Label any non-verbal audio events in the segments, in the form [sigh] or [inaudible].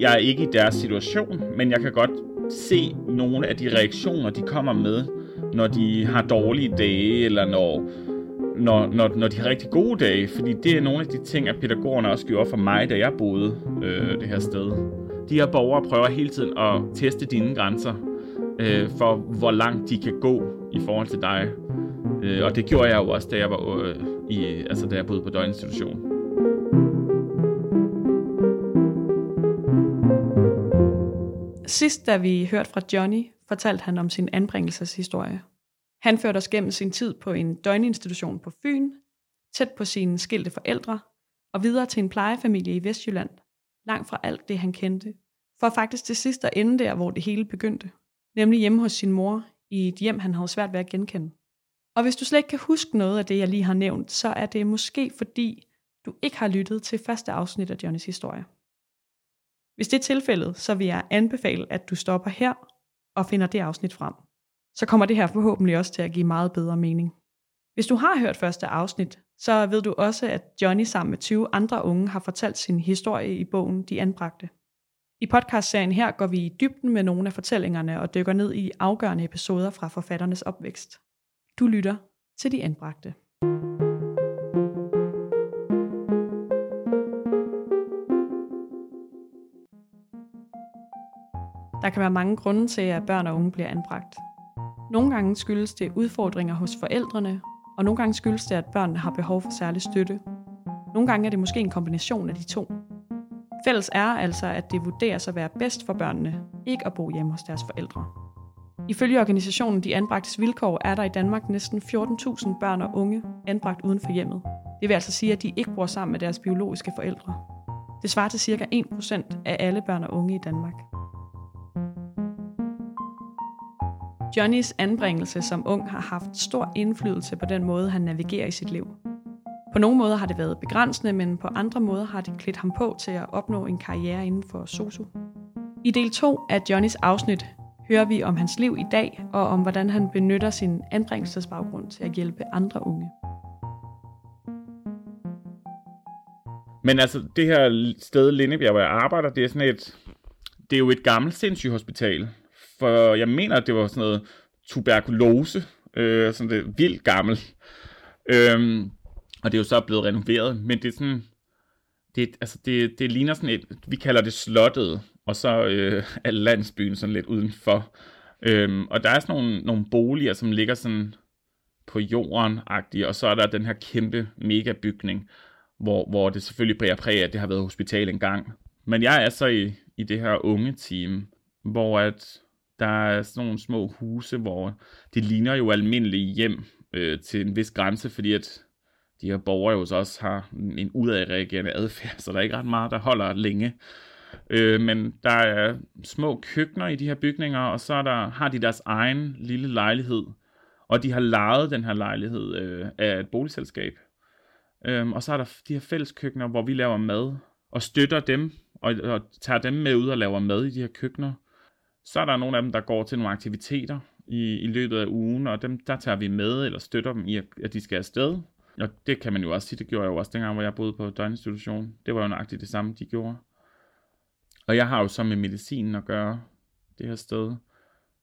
jeg er ikke i deres situation, men jeg kan godt se nogle af de reaktioner, de kommer med, når de har dårlige dage, eller når, når, når, når de har rigtig gode dage. Fordi det er nogle af de ting, at pædagogerne også gjorde for mig, da jeg boede øh, det her sted. De her borgere prøver hele tiden at teste dine grænser, øh, for hvor langt de kan gå i forhold til dig. Øh, og det gjorde jeg jo også, da jeg var øh, i, altså da jeg boede på døgninstitution. Sidst, da vi hørte fra Johnny, fortalte han om sin anbringelseshistorie. Han førte os gennem sin tid på en døgninstitution på Fyn, tæt på sine skilte forældre, og videre til en plejefamilie i Vestjylland, langt fra alt det, han kendte, for faktisk til sidst at ende der, hvor det hele begyndte, nemlig hjemme hos sin mor, i et hjem, han havde svært ved at genkende. Og hvis du slet ikke kan huske noget af det, jeg lige har nævnt, så er det måske fordi, du ikke har lyttet til første afsnit af Johnnys historie. Hvis det er tilfældet, så vil jeg anbefale, at du stopper her og finder det afsnit frem. Så kommer det her forhåbentlig også til at give meget bedre mening. Hvis du har hørt første afsnit, så ved du også, at Johnny sammen med 20 andre unge har fortalt sin historie i bogen De Anbragte. I podcastserien her går vi i dybden med nogle af fortællingerne og dykker ned i afgørende episoder fra forfatternes opvækst. Du lytter til De Anbragte. Der kan være mange grunde til, at børn og unge bliver anbragt. Nogle gange skyldes det udfordringer hos forældrene, og nogle gange skyldes det, at børnene har behov for særlig støtte. Nogle gange er det måske en kombination af de to. Fælles er altså, at det vurderes at være bedst for børnene ikke at bo hjemme hos deres forældre. Ifølge organisationen De Anbragtes Vilkår er der i Danmark næsten 14.000 børn og unge anbragt uden for hjemmet. Det vil altså sige, at de ikke bor sammen med deres biologiske forældre. Det svarer til ca. 1% af alle børn og unge i Danmark. Johnnys anbringelse som ung har haft stor indflydelse på den måde, han navigerer i sit liv. På nogle måder har det været begrænsende, men på andre måder har det klædt ham på til at opnå en karriere inden for sosu. I del 2 af Johnnys afsnit hører vi om hans liv i dag, og om hvordan han benytter sin anbringelsesbaggrund til at hjælpe andre unge. Men altså, det her sted, Lindebjerg, hvor jeg arbejder, det er sådan et, det er jo et gammelt sindssygehospital. For jeg mener, at det var sådan noget tuberkulose, øh, sådan det vildt gammel. Øhm, og det er jo så blevet renoveret, men det er sådan, det, altså det, det ligner sådan et, vi kalder det slottet, og så øh, [laughs] er landsbyen sådan lidt udenfor. Øhm, og der er sådan nogle, nogle boliger, som ligger sådan på jorden og så er der den her kæmpe mega bygning, hvor, hvor det selvfølgelig bærer præg af, at det har været hospital engang. Men jeg er så i, i det her unge team, hvor at der er sådan nogle små huse, hvor det ligner jo almindelige hjem øh, til en vis grænse, fordi at de her borgere jo også har en udadreagerende adfærd, så der er ikke ret meget, der holder længe. Øh, men der er små køkkener i de her bygninger, og så er der, har de deres egen lille lejlighed. Og de har lejet den her lejlighed øh, af et boligselskab. Øh, og så er der de her fælleskøkkener, hvor vi laver mad og støtter dem og, og tager dem med ud og laver mad i de her køkkener. Så er der nogle af dem, der går til nogle aktiviteter i, i løbet af ugen, og dem, der tager vi med eller støtter dem i, at de skal afsted. Og det kan man jo også sige, det gjorde jeg jo også dengang, hvor jeg boede på døgninstitution. Det var jo nøjagtigt det samme, de gjorde. Og jeg har jo så med medicinen at gøre det her sted.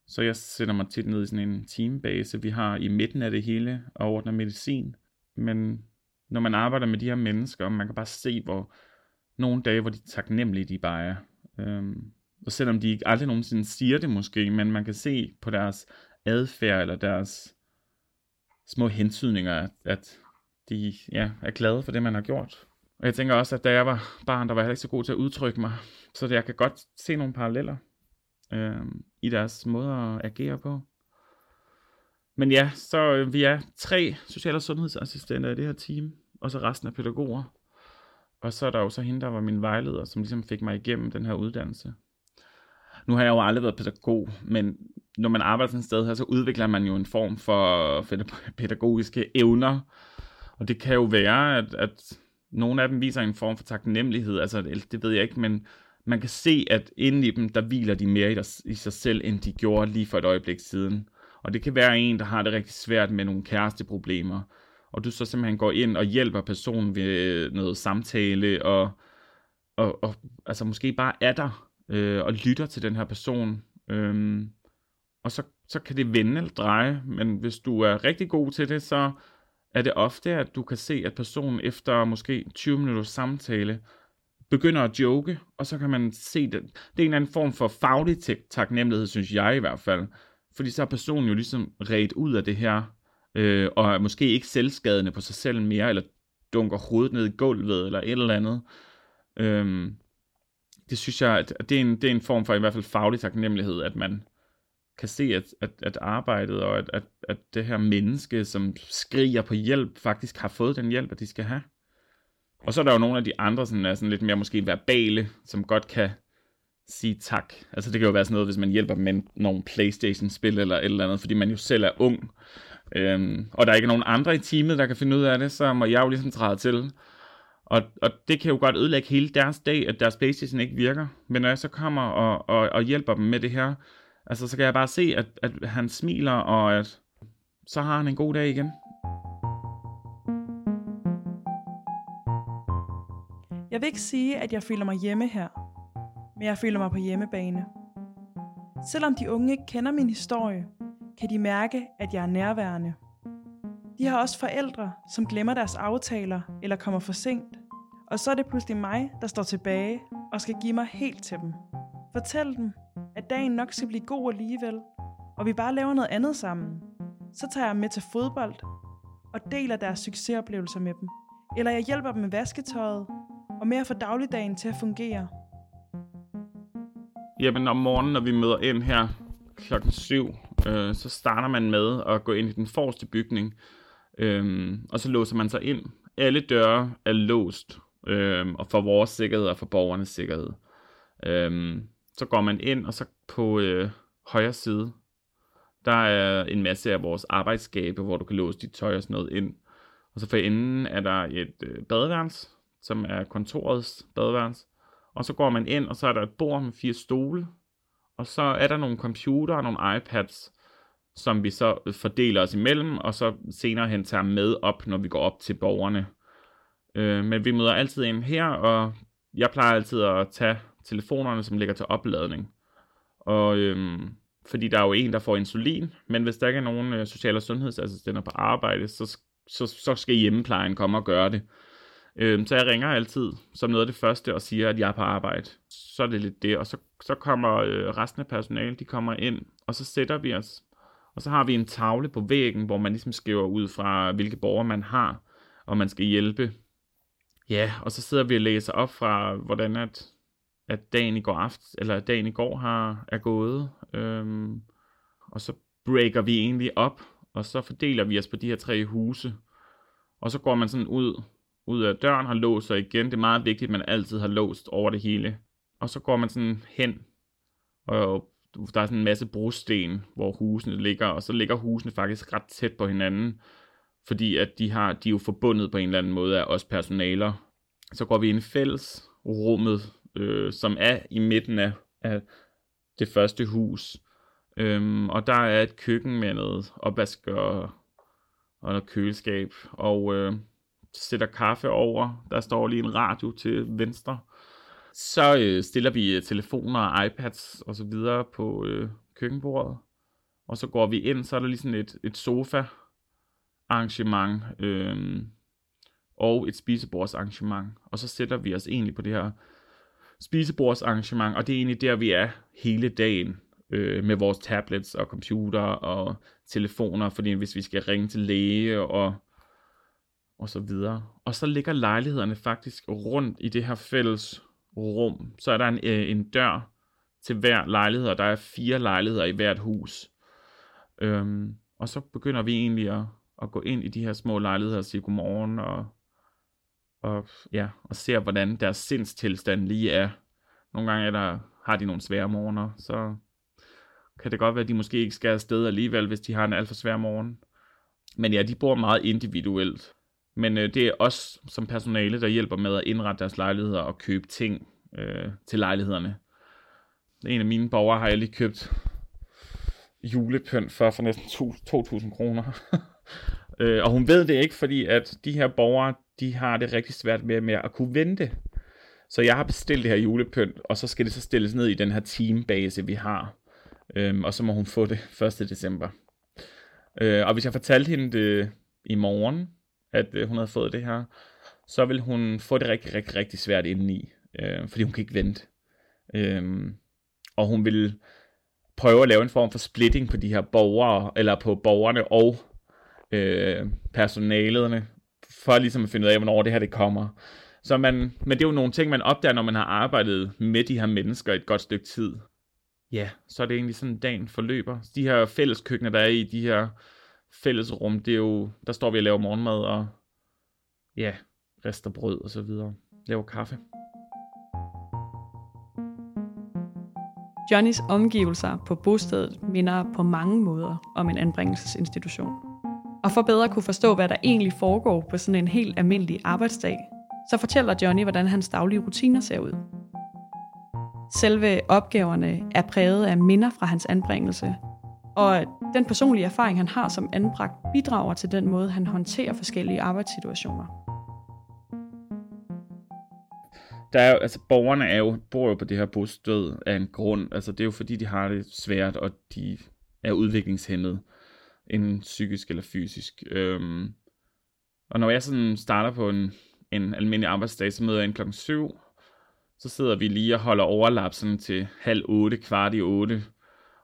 Så jeg sætter mig tit ned i sådan en teambase, vi har i midten af det hele og ordner medicin. Men når man arbejder med de her mennesker, man kan bare se, hvor nogle dage, hvor de taknemmelige de bare er. Øhm, og selvom de ikke aldrig nogensinde siger det måske, men man kan se på deres adfærd eller deres små hentydninger, at de ja, er glade for det, man har gjort. Og jeg tænker også, at da jeg var barn, der var jeg ikke så god til at udtrykke mig, så jeg kan godt se nogle paralleller øh, i deres måde at agere på. Men ja, så øh, vi er tre social- og sundhedsassistenter i det her team, og så resten af pædagoger. Og så er der jo så hende, der var min vejleder, som ligesom fik mig igennem den her uddannelse. Nu har jeg jo aldrig været pædagog, men når man arbejder sådan et sted her, så udvikler man jo en form for pædagogiske evner. Og det kan jo være, at, at nogle af dem viser en form for taknemmelighed, altså det ved jeg ikke, men man kan se, at inde i dem, der hviler de mere i, der, i sig selv, end de gjorde lige for et øjeblik siden. Og det kan være en, der har det rigtig svært med nogle kæresteproblemer, og du så simpelthen går ind og hjælper personen ved noget samtale, og, og, og altså måske bare er der øh, og lytter til den her person. Øh, og så, så kan det vende eller dreje, men hvis du er rigtig god til det, så er det ofte, at du kan se, at personen efter måske 20 minutters samtale begynder at joke, og så kan man se det. Det er en eller anden form for faglig taknemmelighed, synes jeg i hvert fald. Fordi så er personen jo ligesom ret ud af det her, øh, og er måske ikke selvskadende på sig selv mere, eller dunker hovedet ned i gulvet, eller et eller andet. Øhm, det synes jeg, at det er, en, det er en form for i hvert fald faglig taknemmelighed, at man kan se, at, at, at arbejdet og at, at, at det her menneske, som skriger på hjælp, faktisk har fået den hjælp, at de skal have. Og så er der jo nogle af de andre, som er sådan lidt mere måske verbale, som godt kan sige tak. Altså det kan jo være sådan noget, hvis man hjælper dem med nogle Playstation-spil eller et eller andet, fordi man jo selv er ung. Øhm, og der er ikke nogen andre i teamet, der kan finde ud af det, så må jeg jo ligesom træde til. Og, og det kan jo godt ødelægge hele deres dag, at deres Playstation ikke virker. Men når jeg så kommer og, og, og hjælper dem med det her, altså så kan jeg bare se, at, at han smiler, og at så har han en god dag igen. Jeg vil ikke sige, at jeg føler mig hjemme her, men jeg føler mig på hjemmebane. Selvom de unge ikke kender min historie, kan de mærke, at jeg er nærværende. De har også forældre, som glemmer deres aftaler eller kommer for sent. Og så er det pludselig mig, der står tilbage og skal give mig helt til dem. Fortæl dem, at dagen nok skal blive god alligevel, og vi bare laver noget andet sammen. Så tager jeg med til fodbold og deler deres succesoplevelser med dem. Eller jeg hjælper dem med vasketøjet og med at få dagligdagen til at fungere. Jamen om morgenen, når vi møder ind her klokken 7, øh, så starter man med at gå ind i den forreste bygning, øh, og så låser man sig ind. Alle døre er låst, øh, og for vores sikkerhed og for borgernes sikkerhed. Øhm, så går man ind, og så på øh, højre side, der er en masse af vores arbejdsskabe, hvor du kan låse dit tøj og sådan noget ind. Og så for enden er der et øh, badeværelse, som er kontorets badeværelse. Og så går man ind, og så er der et bord med fire stole. Og så er der nogle computer og nogle iPads, som vi så øh, fordeler os imellem, og så senere hen tager med op, når vi går op til borgerne. Øh, men vi møder altid ind her, og jeg plejer altid at tage telefonerne, som ligger til opladning. Og øhm, fordi der er jo en, der får insulin, men hvis der ikke er nogen øh, social- og sundhedsassistenter på arbejde, så, så, så skal hjemmeplejen komme og gøre det. Øhm, så jeg ringer altid som noget af det første og siger, at jeg er på arbejde. Så er det lidt det, og så, så kommer øh, resten af personalet, de kommer ind, og så sætter vi os. Og så har vi en tavle på væggen, hvor man ligesom skriver ud fra, hvilke borgere man har, og man skal hjælpe. Ja, og så sidder vi og læser op fra, hvordan at, at dagen i går aften, eller dagen i går har, er gået. Øhm, og så breaker vi egentlig op, og så fordeler vi os på de her tre huse. Og så går man sådan ud ud af døren, har låst sig igen. Det er meget vigtigt, at man altid har låst over det hele. Og så går man sådan hen, og der er sådan en masse brosten, hvor husene ligger, og så ligger husene faktisk ret tæt på hinanden, fordi at de, har, de er jo forbundet på en eller anden måde af os personaler. Så går vi ind i fællesrummet, øh, som er i midten af, af det første hus. Øhm, og der er et køkken med noget opvask og, og noget køleskab. Og øh, sætter kaffe over. Der står lige en radio til venstre. Så øh, stiller vi øh, telefoner og iPads og så videre på øh, køkkenbordet. Og så går vi ind, så er der lige sådan et, et sofa arrangement øh, og et spisebordsarrangement. Og så sætter vi os egentlig på det her spisebordsarrangement, og det er egentlig der, vi er hele dagen øh, med vores tablets og computer og telefoner, fordi hvis vi skal ringe til læge og og så videre. Og så ligger lejlighederne faktisk rundt i det her fælles rum. Så er der en, øh, en dør til hver lejlighed, og der er fire lejligheder i hvert hus. Øhm, og så begynder vi egentlig at, at gå ind i de her små lejligheder og sige godmorgen, og, og, ja, og ser, hvordan deres sindstilstand lige er. Nogle gange er der, har de nogle svære morgener, så kan det godt være, at de måske ikke skal afsted alligevel, hvis de har en alt for svær morgen. Men ja, de bor meget individuelt. Men øh, det er os som personale, der hjælper med at indrette deres lejligheder og købe ting øh, til lejlighederne. En af mine borgere har jeg lige købt julepynt for for næsten 2.000 kroner. [laughs] øh, og hun ved det ikke, fordi at de her borgere, de har det rigtig svært med, med at kunne vente. Så jeg har bestilt det her julepynt, og så skal det så stilles ned i den her teambase, vi har. Øhm, og så må hun få det 1. december. Øh, og hvis jeg fortalte hende det i morgen, at øh, hun havde fået det her, så vil hun få det rigtig, rigtig, rigtig svært indeni, øh, fordi hun kan ikke vente. Øh, og hun vil prøve at lave en form for splitting på de her borgere, eller på borgerne og øh, personalederne, for ligesom at finde ud af, hvornår det her det kommer. Så man, men det er jo nogle ting, man opdager, når man har arbejdet med de her mennesker et godt stykke tid. Ja, så er det egentlig sådan, dagen forløber. De her fælleskøkkener, der er i de her fællesrum, det er jo, der står vi og laver morgenmad og ja, rester brød og så videre. Laver kaffe. Johnnys omgivelser på bostedet minder på mange måder om en anbringelsesinstitution. Og for bedre at kunne forstå, hvad der egentlig foregår på sådan en helt almindelig arbejdsdag, så fortæller Johnny, hvordan hans daglige rutiner ser ud. Selve opgaverne er præget af minder fra hans anbringelse, og den personlige erfaring, han har som anbragt, bidrager til den måde, han håndterer forskellige arbejdssituationer. der er jo, altså borgerne er jo, bor jo på det her bosted af en grund. Altså det er jo fordi, de har det svært, og de er udviklingshemmede end psykisk eller fysisk. Øhm, og når jeg sådan starter på en, en almindelig arbejdsdag, så møder jeg ind klokken 7. Så sidder vi lige og holder overlap sådan til halv otte, kvart i otte.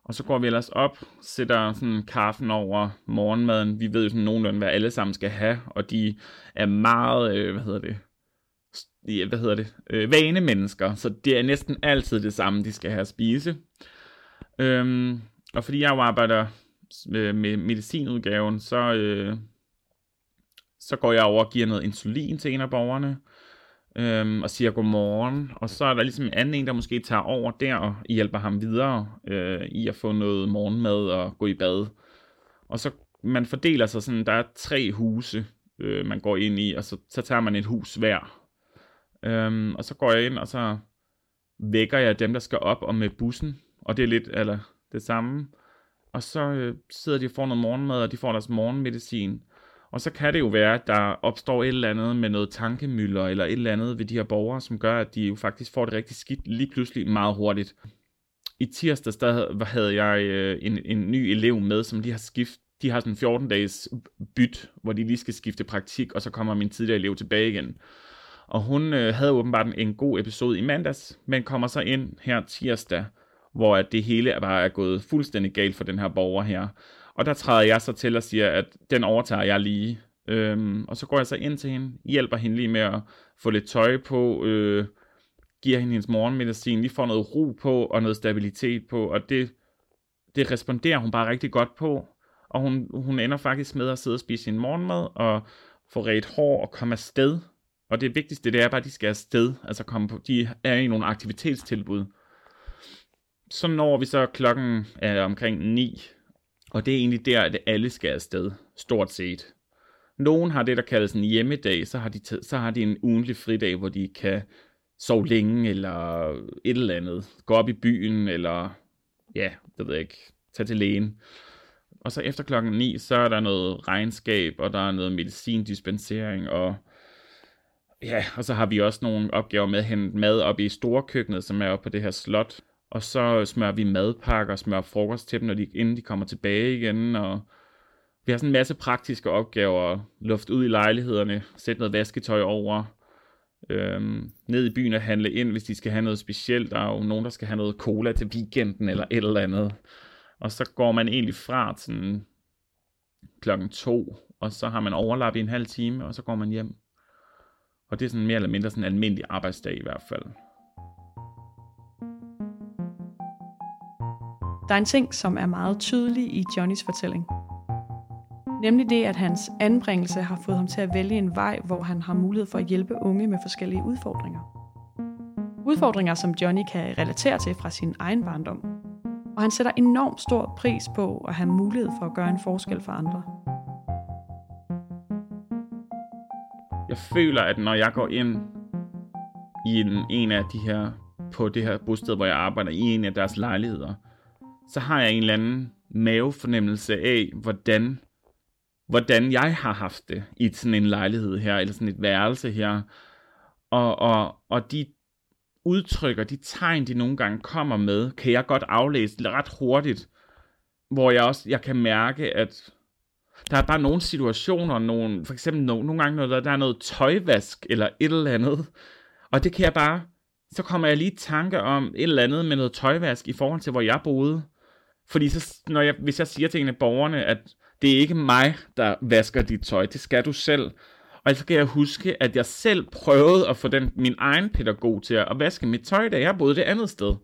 Og så går vi ellers op, sætter sådan kaffen over morgenmaden. Vi ved jo sådan nogenlunde, hvad alle sammen skal have, og de er meget, øh, hvad hedder det, ja, hvad hedder det, øh, vanemennesker, så det er næsten altid det samme, de skal have at spise. Øhm, og fordi jeg jo arbejder med, med medicinudgaven, så, øh, så går jeg over og giver noget insulin til en af borgerne, øh, og siger godmorgen, og så er der ligesom en anden en, der måske tager over der og hjælper ham videre øh, i at få noget morgenmad og gå i bad. Og så man fordeler sig sådan, der er tre huse, øh, man går ind i, og så, så tager man et hus hver, Øhm, og så går jeg ind, og så vækker jeg dem, der skal op og med bussen. Og det er lidt eller det samme. Og så øh, sidder de og får noget morgenmad, og de får deres morgenmedicin. Og så kan det jo være, at der opstår et eller andet med noget tankemøller, eller et eller andet ved de her borgere, som gør, at de jo faktisk får det rigtig skidt lige pludselig meget hurtigt. I tirsdags, der havde jeg øh, en, en ny elev med, som de har skift, de har sådan 14 dages byt, hvor de lige skal skifte praktik, og så kommer min tidligere elev tilbage igen. Og hun øh, havde åbenbart en god episode i mandags, men kommer så ind her tirsdag, hvor at det hele bare er gået fuldstændig galt for den her borger her. Og der træder jeg så til og siger, at den overtager jeg lige. Øhm, og så går jeg så ind til hende, hjælper hende lige med at få lidt tøj på, øh, giver hende hendes morgenmedicin, lige får noget ro på og noget stabilitet på, og det, det responderer hun bare rigtig godt på. Og hun, hun ender faktisk med at sidde og spise sin morgenmad og få ret hår og komme afsted og det vigtigste, det er bare, at de skal afsted. Altså komme på, de er i nogle aktivitetstilbud. Så når vi så klokken er omkring 9, og det er egentlig der, at alle skal afsted, stort set. Nogen har det, der kaldes en hjemmedag, så har de, så har de en ugentlig fridag, hvor de kan sove længe, eller et eller andet. Gå op i byen, eller ja, det ved jeg ikke, tage til lægen. Og så efter klokken 9, så er der noget regnskab, og der er noget medicindispensering, og Ja, og så har vi også nogle opgaver med at hente mad op i storkøkkenet, som er oppe på det her slot. Og så smører vi madpakker, smører frokost til dem, når de, inden de kommer tilbage igen. Og vi har sådan en masse praktiske opgaver. Luft ud i lejlighederne, sætte noget vasketøj over. Øhm, ned i byen og handle ind, hvis de skal have noget specielt. Der er jo nogen, der skal have noget cola til weekenden eller et eller andet. Og så går man egentlig fra sådan klokken to, og så har man overlap i en halv time, og så går man hjem. Og det er sådan mere eller mindre sådan en almindelig arbejdsdag i hvert fald. Der er en ting, som er meget tydelig i Johnnys fortælling. Nemlig det, at hans anbringelse har fået ham til at vælge en vej, hvor han har mulighed for at hjælpe unge med forskellige udfordringer. Udfordringer, som Johnny kan relatere til fra sin egen barndom. Og han sætter enormt stor pris på at have mulighed for at gøre en forskel for andre. jeg føler, at når jeg går ind i en, en af de her, på det her bosted, hvor jeg arbejder, i en af deres lejligheder, så har jeg en eller anden mavefornemmelse af, hvordan, hvordan jeg har haft det i sådan en lejlighed her, eller sådan et værelse her. Og, og, og de udtrykker, de tegn, de nogle gange kommer med, kan jeg godt aflæse ret hurtigt, hvor jeg også jeg kan mærke, at der er bare nogle situationer, nogle, for eksempel nogle, nogle gange, når der, der er noget tøjvask eller et eller andet, og det kan jeg bare, så kommer jeg lige i tanke om et eller andet med noget tøjvask i forhold til, hvor jeg boede. Fordi så, når jeg, hvis jeg siger til en af borgerne, at det er ikke mig, der vasker dit tøj, det skal du selv. Og så kan jeg huske, at jeg selv prøvede at få den, min egen pædagog til at vaske mit tøj, da jeg boede det andet sted.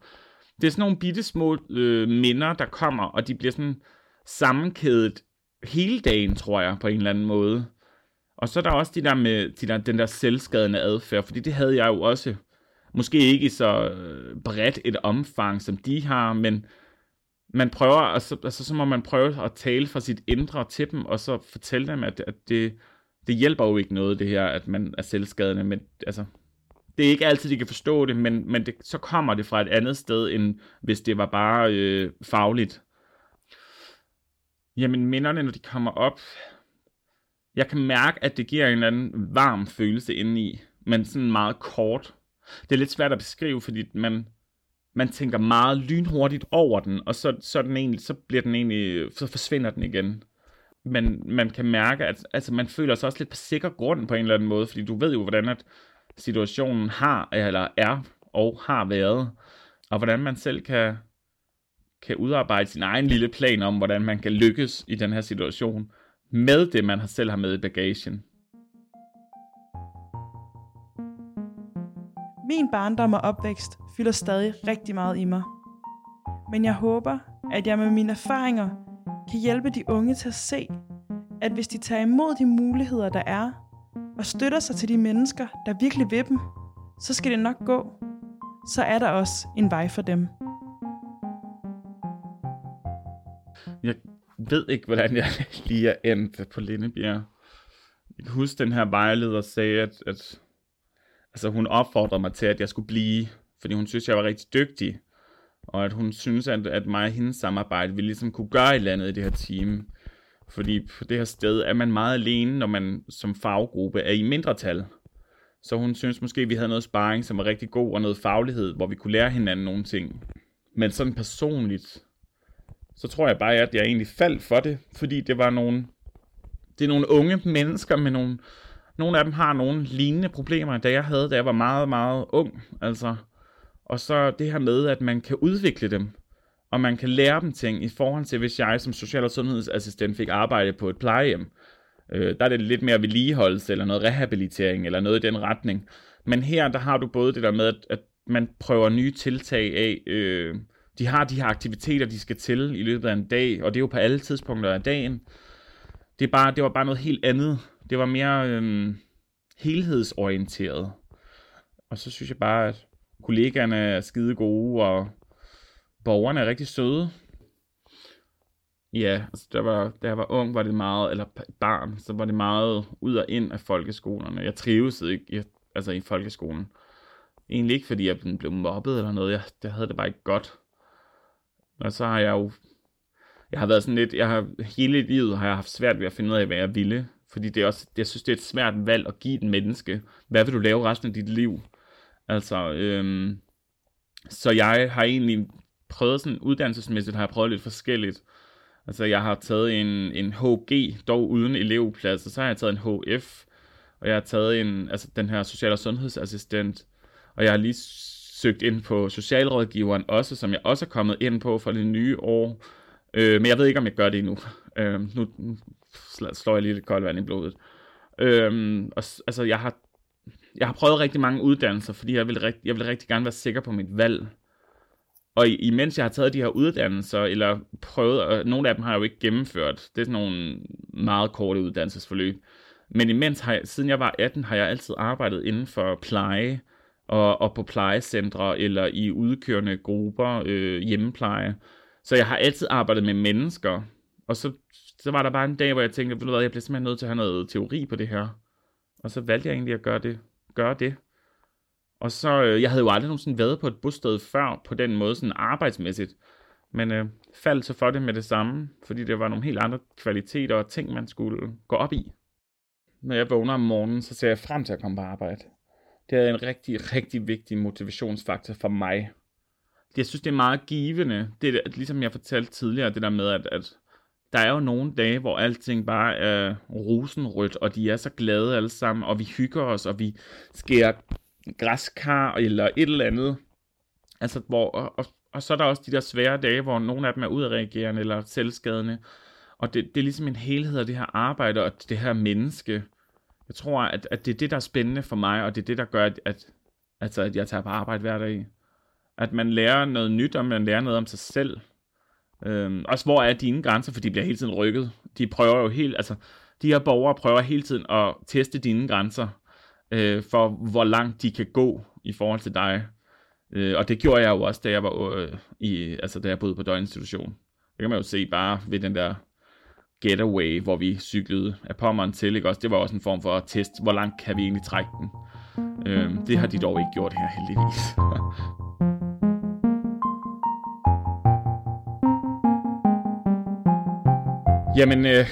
Det er sådan nogle bitte små øh, minder, der kommer, og de bliver sådan sammenkædet hele dagen, tror jeg, på en eller anden måde. Og så er der også de der med de der, den der selvskadende adfærd, fordi det havde jeg jo også. Måske ikke i så øh, bredt et omfang, som de har, men man prøver, altså, altså så må man prøve at tale fra sit indre til dem, og så fortælle dem, at, at det, det hjælper jo ikke noget, det her, at man er selvskadende, men altså, det er ikke altid, de kan forstå det, men, men det, så kommer det fra et andet sted, end hvis det var bare øh, fagligt. Jamen, minderne, når de kommer op, jeg kan mærke, at det giver en eller anden varm følelse indeni, men sådan meget kort. Det er lidt svært at beskrive, fordi man, man tænker meget lynhurtigt over den, og så, så, den egentlig, så bliver den egentlig, så forsvinder den igen. Men man kan mærke, at altså, man føler sig også lidt på sikker grund på en eller anden måde, fordi du ved jo, hvordan at situationen har, eller er, og har været, og hvordan man selv kan, kan udarbejde sin egen lille plan om, hvordan man kan lykkes i den her situation, med det, man selv har med i bagagen. Min barndom og opvækst fylder stadig rigtig meget i mig. Men jeg håber, at jeg med mine erfaringer kan hjælpe de unge til at se, at hvis de tager imod de muligheder, der er, og støtter sig til de mennesker, der virkelig vil dem, så skal det nok gå. Så er der også en vej for dem. Jeg ved ikke, hvordan jeg lige er endt på Lindebjerg. Jeg kan huske, den her vejleder sagde, at, at altså, hun opfordrede mig til, at jeg skulle blive, fordi hun synes, jeg var rigtig dygtig, og at hun synes, at, at mig og hendes samarbejde ville ligesom kunne gøre et eller andet i det her team. Fordi på det her sted er man meget alene, når man som faggruppe er i mindretal. Så hun synes måske, at vi havde noget sparring, som var rigtig god, og noget faglighed, hvor vi kunne lære hinanden nogle ting. Men sådan personligt, så tror jeg bare, at jeg egentlig faldt for det, fordi det var nogle, det er nogle unge mennesker med nogle, nogle af dem har nogle lignende problemer, da jeg havde, da jeg var meget, meget ung. Altså, og så det her med, at man kan udvikle dem, og man kan lære dem ting i forhold til, hvis jeg som social- og sundhedsassistent fik arbejde på et plejehjem. Øh, der er det lidt mere vedligeholdelse, eller noget rehabilitering, eller noget i den retning. Men her, der har du både det der med, at, at man prøver nye tiltag af, øh, de har de her aktiviteter, de skal til i løbet af en dag, og det er jo på alle tidspunkter af dagen. Det, er bare, det var bare noget helt andet. Det var mere øhm, helhedsorienteret. Og så synes jeg bare, at kollegaerne er skide gode, og borgerne er rigtig søde. Ja, altså der var, da jeg var ung, var det meget, eller barn, så var det meget ud og ind af folkeskolerne. Jeg trives ikke i, altså i folkeskolen. Egentlig ikke, fordi jeg blev mobbet eller noget. Jeg, jeg havde det bare ikke godt. Og så har jeg jo... Jeg har været sådan lidt... Jeg har, hele livet har jeg haft svært ved at finde ud af, hvad jeg ville. Fordi det er også, jeg synes, det er et svært valg at give et menneske. Hvad vil du lave resten af dit liv? Altså, øhm, så jeg har egentlig prøvet sådan uddannelsesmæssigt, har jeg prøvet lidt forskelligt. Altså, jeg har taget en, en HG, dog uden elevplads, og så har jeg taget en HF, og jeg har taget en, altså den her social- og sundhedsassistent, og jeg har lige søgt ind på socialrådgiveren også, som jeg også er kommet ind på for det nye år. Øh, men jeg ved ikke, om jeg gør det endnu. Øh, nu, nu slår jeg lige lidt koldt vand i blodet. Øhm, og, altså, jeg har, jeg har prøvet rigtig mange uddannelser, fordi jeg vil, rigt, jeg vil rigtig gerne være sikker på mit valg. Og imens jeg har taget de her uddannelser, eller prøvet, og nogle af dem har jeg jo ikke gennemført, det er sådan nogle meget korte uddannelsesforløb, men imens har jeg, siden jeg var 18, har jeg altid arbejdet inden for pleje, og, og på plejecentre, eller i udkørende grupper, øh, hjemmepleje. Så jeg har altid arbejdet med mennesker, og så, så var der bare en dag, hvor jeg tænkte, ved du hvad, jeg bliver simpelthen nødt til at have noget teori på det her. Og så valgte jeg egentlig at gøre det. Gøre det. Og så, øh, jeg havde jo aldrig nogensinde været på et bosted før, på den måde, sådan arbejdsmæssigt. Men øh, faldt så for det med det samme, fordi det var nogle helt andre kvaliteter og ting, man skulle gå op i. Når jeg vågner om morgenen, så ser jeg frem til at komme på arbejde. Det er en rigtig, rigtig vigtig motivationsfaktor for mig. Jeg synes, det er meget givende. Det er ligesom jeg fortalte tidligere, det der med, at, at der er jo nogle dage, hvor alting bare er rosenrødt, og de er så glade alle sammen, og vi hygger os, og vi skærer græskar eller et eller andet. Altså, hvor, og, og, og så er der også de der svære dage, hvor nogle af dem er udreagerende eller selvskadende. Og det, det er ligesom en helhed af det her arbejde og det her menneske. Jeg tror, at, at det er det, der er spændende for mig, og det er det, der gør, at, at, altså, at jeg tager på arbejde hver dag. At man lærer noget nyt, og man lærer noget om sig selv. Øhm, også hvor er dine grænser, for de bliver hele tiden rykket. De prøver jo helt, altså, de her borgere prøver hele tiden at teste dine grænser, øh, for hvor langt de kan gå i forhold til dig. Øh, og det gjorde jeg jo også, da jeg var øh, i, altså da jeg boede på døgninstitution. Det kan man jo se bare ved den der getaway, hvor vi cyklede af Pommern til, ikke også? Det var også en form for at teste, hvor langt kan vi egentlig trække den. Øh, det har de dog ikke gjort her, heldigvis. [laughs] Jamen, øh,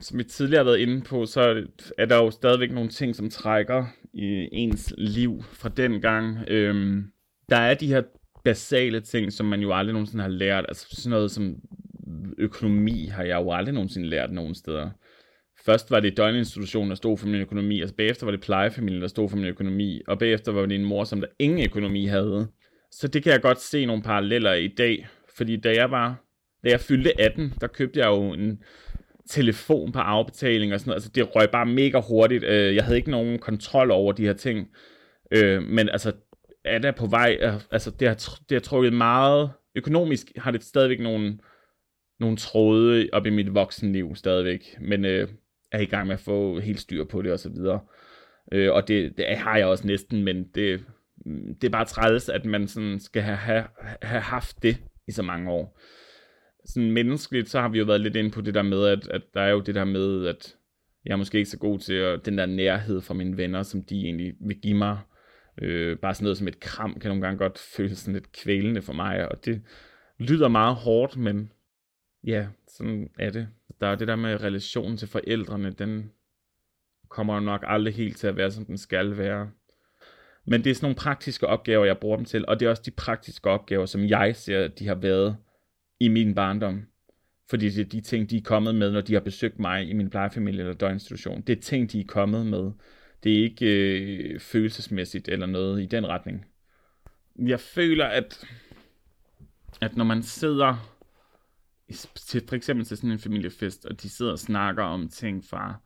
som vi tidligere har været inde på, så er der jo stadigvæk nogle ting, som trækker i ens liv fra den gang. Øhm, der er de her basale ting, som man jo aldrig nogensinde har lært. Altså sådan noget som økonomi har jeg jo aldrig nogensinde lært nogen steder. Først var det døgninstitutionen, der stod for min økonomi, og bagefter var det plejefamilien, der stod for min økonomi, og bagefter var det en mor, som der ingen økonomi havde. Så det kan jeg godt se nogle paralleller i dag, fordi da jeg var, da jeg fyldte 18, der købte jeg jo en telefon på afbetaling og sådan noget. Altså, det røg bare mega hurtigt. Øh, jeg havde ikke nogen kontrol over de her ting. Øh, men altså, er der på vej, øh, altså, det har, det har trukket meget, økonomisk har det stadigvæk nogle, nogle tråde op i mit voksenliv stadigvæk, men øh, er i gang med at få helt styr på det og så videre. Øh, og det, det har jeg også næsten, men det, det er bare træls, at man sådan skal have, have, have haft det i så mange år sådan menneskeligt, så har vi jo været lidt inde på det der med, at, at der er jo det der med, at jeg er måske ikke så god til at, den der nærhed fra mine venner, som de egentlig vil give mig. Øh, bare sådan noget som et kram kan nogle gange godt [laughs] føles sådan lidt kvælende for mig, og det lyder meget hårdt, men ja, sådan er det. Der er det der med relationen til forældrene, den kommer jo nok aldrig helt til at være, som den skal være. Men det er sådan nogle praktiske opgaver, jeg bruger dem til, og det er også de praktiske opgaver, som jeg ser, de har været i min barndom. Fordi det er de ting, de er kommet med, når de har besøgt mig i min plejefamilie eller døgninstitution. Det er ting, de er kommet med. Det er ikke øh, følelsesmæssigt eller noget i den retning. Jeg føler, at, at når man sidder til, for eksempel til sådan en familiefest, og de sidder og snakker om ting fra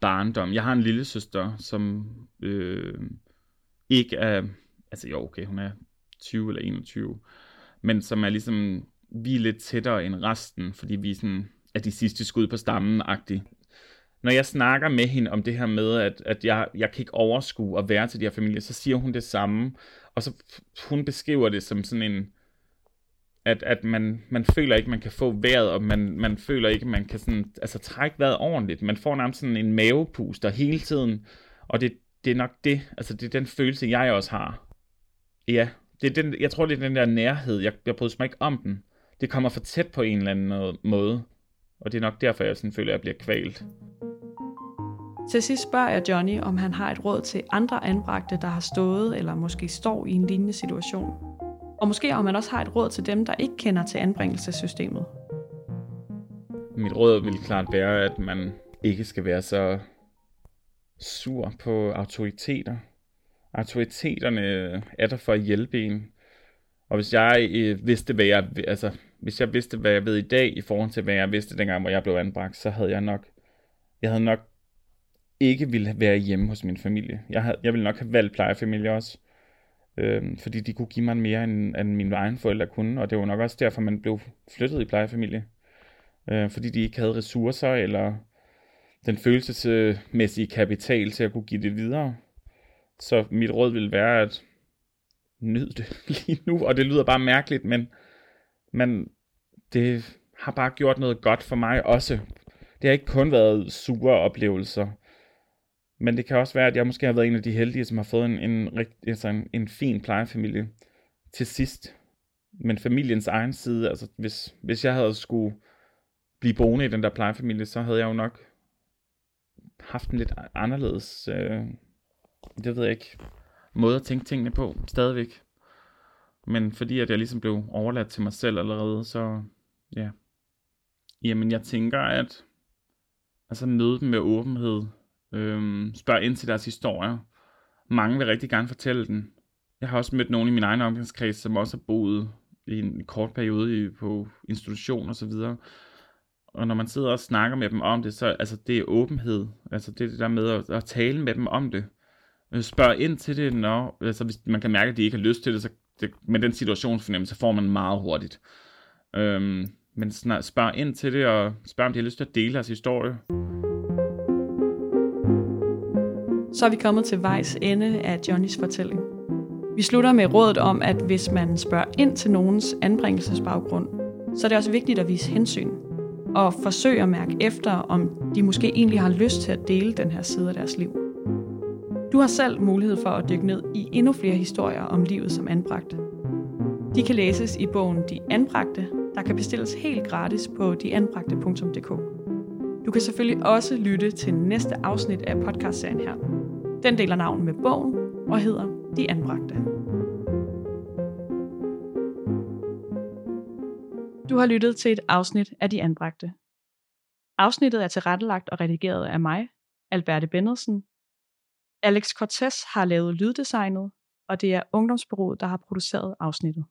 barndom. Jeg har en lille søster, som øh, ikke er, altså jo, okay, hun er 20 eller 21, men som er ligesom vi er lidt tættere end resten, fordi vi sådan, er de sidste skud på stammen -agtig. Når jeg snakker med hende om det her med, at, at jeg, jeg kan ikke overskue at være til de her familier, så siger hun det samme. Og så hun beskriver det som sådan en, at, at man, man føler ikke, man kan få vejret, og man, man føler ikke, man kan sådan, altså, trække vejret ordentligt. Man får nærmest sådan en mavepuster hele tiden, og det, det er nok det, altså det er den følelse, jeg også har. Ja, det er den, jeg tror, det er den der nærhed. Jeg, jeg bryder mig ikke om den det kommer for tæt på en eller anden måde. Og det er nok derfor, jeg sådan føler, at jeg bliver kvalt. Til sidst spørger jeg Johnny, om han har et råd til andre anbragte, der har stået eller måske står i en lignende situation. Og måske om han også har et råd til dem, der ikke kender til anbringelsessystemet. Mit råd vil klart være, at man ikke skal være så sur på autoriteter. Autoriteterne er der for at hjælpe en. Og hvis jeg øh, vidste, hvad jeg, altså, hvis jeg vidste, hvad jeg ved i dag, i forhold til, hvad jeg vidste dengang, hvor jeg blev anbragt, så havde jeg nok, jeg havde nok ikke ville være hjemme hos min familie. Jeg, havde, jeg ville nok have valgt plejefamilie også, øh, fordi de kunne give mig mere, end, end mine egne forældre kunne, og det var nok også derfor, man blev flyttet i plejefamilie. Øh, fordi de ikke havde ressourcer, eller den følelsesmæssige kapital til at kunne give det videre. Så mit råd ville være, at nyd det [laughs] lige nu, og det lyder bare mærkeligt, men, men det har bare gjort noget godt for mig også. Det har ikke kun været sure oplevelser, men det kan også være, at jeg måske har været en af de heldige, som har fået en, en, altså en, en fin plejefamilie til sidst. Men familiens egen side, altså hvis, hvis jeg havde skulle blive boende i den der plejefamilie, så havde jeg jo nok haft en lidt anderledes, øh, det ved jeg ikke, måde at tænke tingene på, stadigvæk. Men fordi at jeg ligesom blev overladt til mig selv allerede, så ja. Jamen jeg tænker, at altså møde dem med åbenhed, øhm, spørge ind til deres historier. Mange vil rigtig gerne fortælle den. Jeg har også mødt nogle i min egen omgangskreds, som også har boet i en kort periode i, på institution og så videre. Og når man sidder og snakker med dem om det, så altså det er åbenhed. Altså det, er det der med at, at tale med dem om det. Øh, spørg ind til det, når, altså hvis man kan mærke, at de ikke har lyst til det, så det, med den situationsfornemmelse får man meget hurtigt. Øhm, men snart, spørg ind til det, og spørg om de har lyst til at dele deres historie. Så er vi kommet til vejs ende af Johnnys fortælling. Vi slutter med rådet om, at hvis man spørger ind til nogens anbringelsesbaggrund, så er det også vigtigt at vise hensyn og forsøge at mærke efter, om de måske egentlig har lyst til at dele den her side af deres liv. Du har selv mulighed for at dykke ned i endnu flere historier om livet som anbragt. De kan læses i bogen De Anbragte, der kan bestilles helt gratis på deanbragte.dk. Du kan selvfølgelig også lytte til næste afsnit af podcastserien her. Den deler navn med bogen og hedder De Anbragte. Du har lyttet til et afsnit af De Anbragte. Afsnittet er tilrettelagt og redigeret af mig, Alberte Bendelsen, Alex Cortez har lavet lyddesignet, og det er Ungdomsbureauet, der har produceret afsnittet.